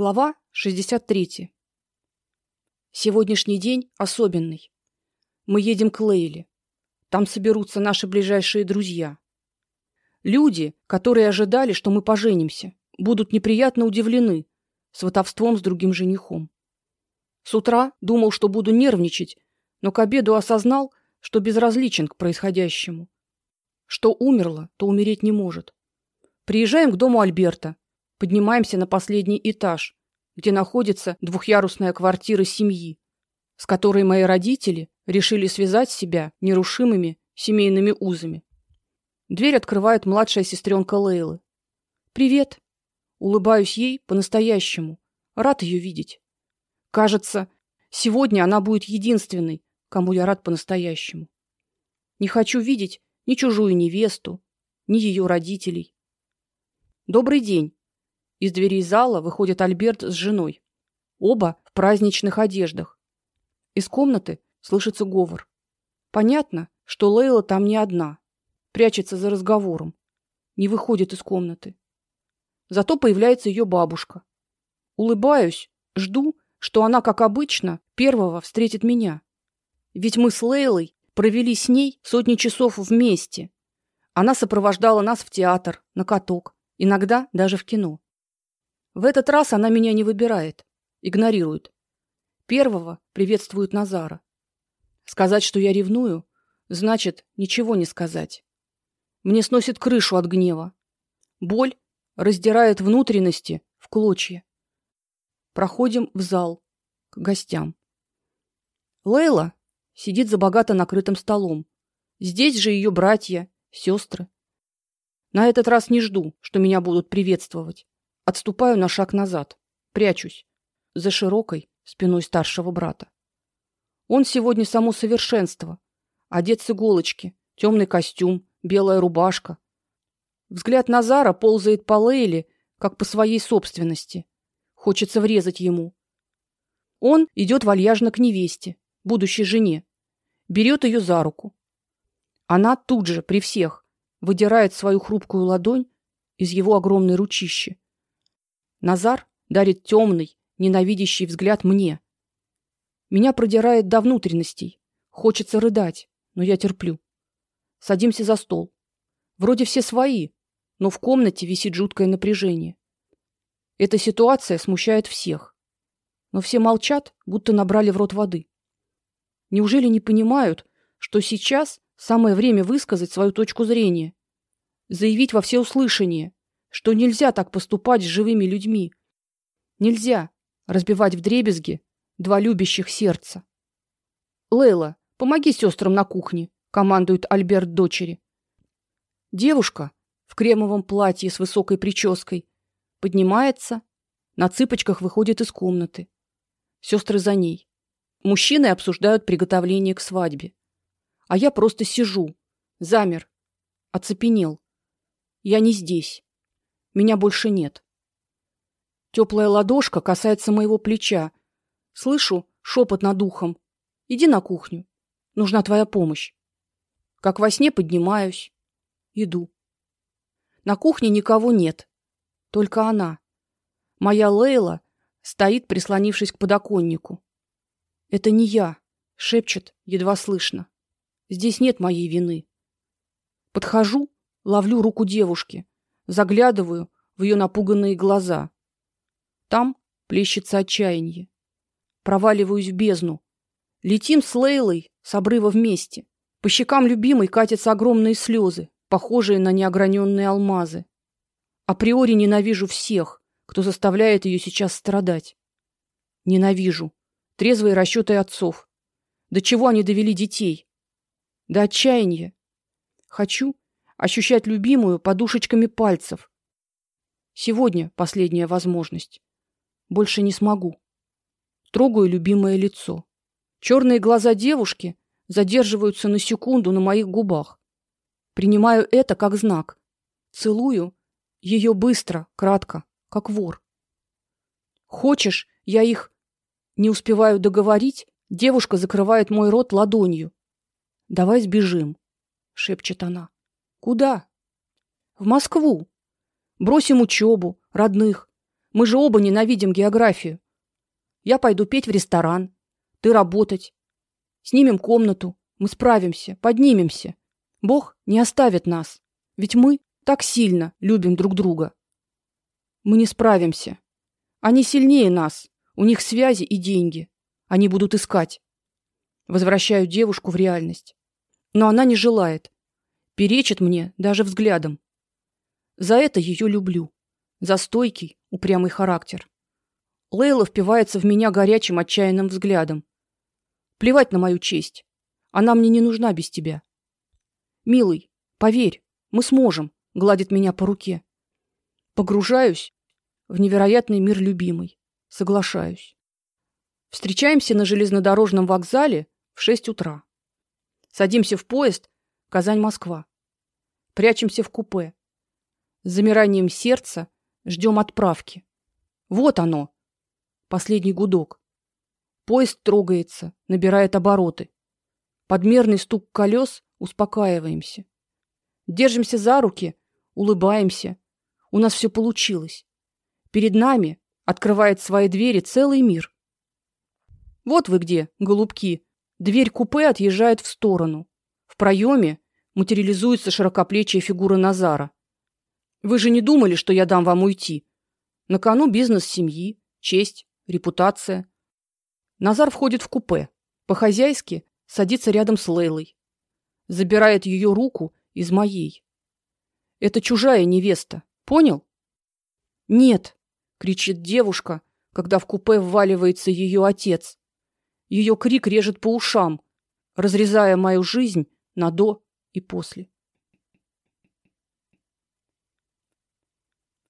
Глава 63. Сегодняшний день особенный. Мы едем к Лейле. Там соберутся наши ближайшие друзья. Люди, которые ожидали, что мы поженимся, будут неприятно удивлены сватовством с другим женихом. С утра думал, что буду нервничать, но к обеду осознал, что безразличен к происходящему. Что умерло, то умереть не может. Приезжаем к дому Альберта, Поднимаемся на последний этаж, где находится двухъярусная квартира семьи, с которой мои родители решили связать себя нерушимыми семейными узами. Дверь открывает младшая сестренка Лейлы. Привет. Улыбаюсь ей по-настоящему. Рад ее видеть. Кажется, сегодня она будет единственной, кому я рад по-настоящему. Не хочу видеть ни чужую невесту, ни ее родителей. Добрый день. Из дверей зала выходит Альберт с женой. Оба в праздничных одеждах. Из комнаты слышится говор. Понятно, что Лейла там не одна, прячется за разговором, не выходит из комнаты. Зато появляется ее бабушка. Улыбаюсь, жду, что она, как обычно, первого встретит меня. Ведь мы с Лейлой провели с ней сотни часов вместе. Она сопровождала нас в театр, на каток, иногда даже в кино. В этот раз она меня не выбирает, игнорирует. Первого приветствует Назара. Сказать, что я ревную, значит ничего не сказать. Мне сносит крышу от гнева. Боль раздирает внутренности в клочья. Проходим в зал к гостям. Лейла сидит за богато накрытым столом. Здесь же ее братья, сестры. На этот раз не жду, что меня будут приветствовать. Отступаю на шаг назад, прячусь за широкой спиной старшего брата. Он сегодня само совершенство, одет с иголочки, темный костюм, белая рубашка. Взгляд Назара ползает по Лейле, как по своей собственности. Хочется врезать ему. Он идет вальяжно к невесте, будущей жене, берет ее за руку. Она тут же при всех выдирает свою хрупкую ладонь из его огромной ручищи Назар дарит темный, ненавидящий взгляд мне. Меня продирает до внутренностей. Хочется рыдать, но я терплю. Садимся за стол. Вроде все свои, но в комнате висит жуткое напряжение. Эта ситуация смущает всех. Но все молчат, будто набрали в рот воды. Неужели не понимают, что сейчас самое время высказать свою точку зрения, заявить во всеуслышание, что нельзя так поступать с живыми людьми. Нельзя разбивать вдребезги два любящих сердца. Лейла, помоги сестрам на кухне, командует Альберт дочери. Девушка в кремовом платье с высокой прической поднимается, на цыпочках выходит из комнаты. Сестры за ней. Мужчины обсуждают приготовление к свадьбе. А я просто сижу, замер, оцепенел. Я не здесь. Меня больше нет. Теплая ладошка касается моего плеча. Слышу шепот над ухом. Иди на кухню. Нужна твоя помощь. Как во сне поднимаюсь, иду. На кухне никого нет. Только она. Моя Лейла стоит, прислонившись к подоконнику. Это не я, шепчет едва слышно. Здесь нет моей вины. Подхожу, ловлю руку девушки. Заглядываю в ее напуганные глаза. Там плещется отчаяние. Проваливаюсь в бездну. Летим с Лейлой с обрыва вместе. По щекам любимой катятся огромные слезы, похожие на неограненные алмазы. Априори ненавижу всех, кто заставляет ее сейчас страдать. Ненавижу трезвые расчеты отцов. До чего они довели детей? До отчаяния. Хочу, ощущать любимую подушечками пальцев. Сегодня последняя возможность. Больше не смогу. Трогаю любимое лицо. Черные глаза девушки задерживаются на секунду на моих губах. Принимаю это как знак. Целую ее быстро, кратко, как вор. Хочешь, я их не успеваю договорить, девушка закрывает мой рот ладонью. Давай сбежим, шепчет она. Куда? В Москву. Бросим учебу, родных. Мы же оба ненавидим географию. Я пойду петь в ресторан, ты работать. Снимем комнату, мы справимся, поднимемся. Бог не оставит нас, ведь мы так сильно любим друг друга. Мы не справимся. Они сильнее нас. У них связи и деньги. Они будут искать. Возвращаю девушку в реальность. Но она не желает. Перечит мне даже взглядом. За это ее люблю. За стойкий, упрямый характер. Лейла впивается в меня горячим, отчаянным взглядом. Плевать на мою честь. Она мне не нужна без тебя. Милый, поверь, мы сможем, гладит меня по руке. Погружаюсь в невероятный мир любимой. Соглашаюсь. Встречаемся на железнодорожном вокзале в шесть утра. Садимся в поезд Казань-Москва. Прячемся в купе. С замиранием сердца ждем отправки. Вот оно. Последний гудок. Поезд трогается, набирает обороты. Подмерный стук колес, успокаиваемся. Держимся за руки, улыбаемся. У нас все получилось. Перед нами открывает свои двери целый мир. Вот вы где, голубки. Дверь купе отъезжает в сторону. В проеме материализуется широкоплечья фигура Назара. Вы же не думали, что я дам вам уйти? На кону бизнес семьи, честь, репутация. Назар входит в купе, по-хозяйски садится рядом с Лейлой, забирает ее руку из моей. Это чужая невеста, понял? Нет, кричит девушка, когда в купе вваливается ее отец. Ее крик режет по ушам, разрезая мою жизнь на до и после.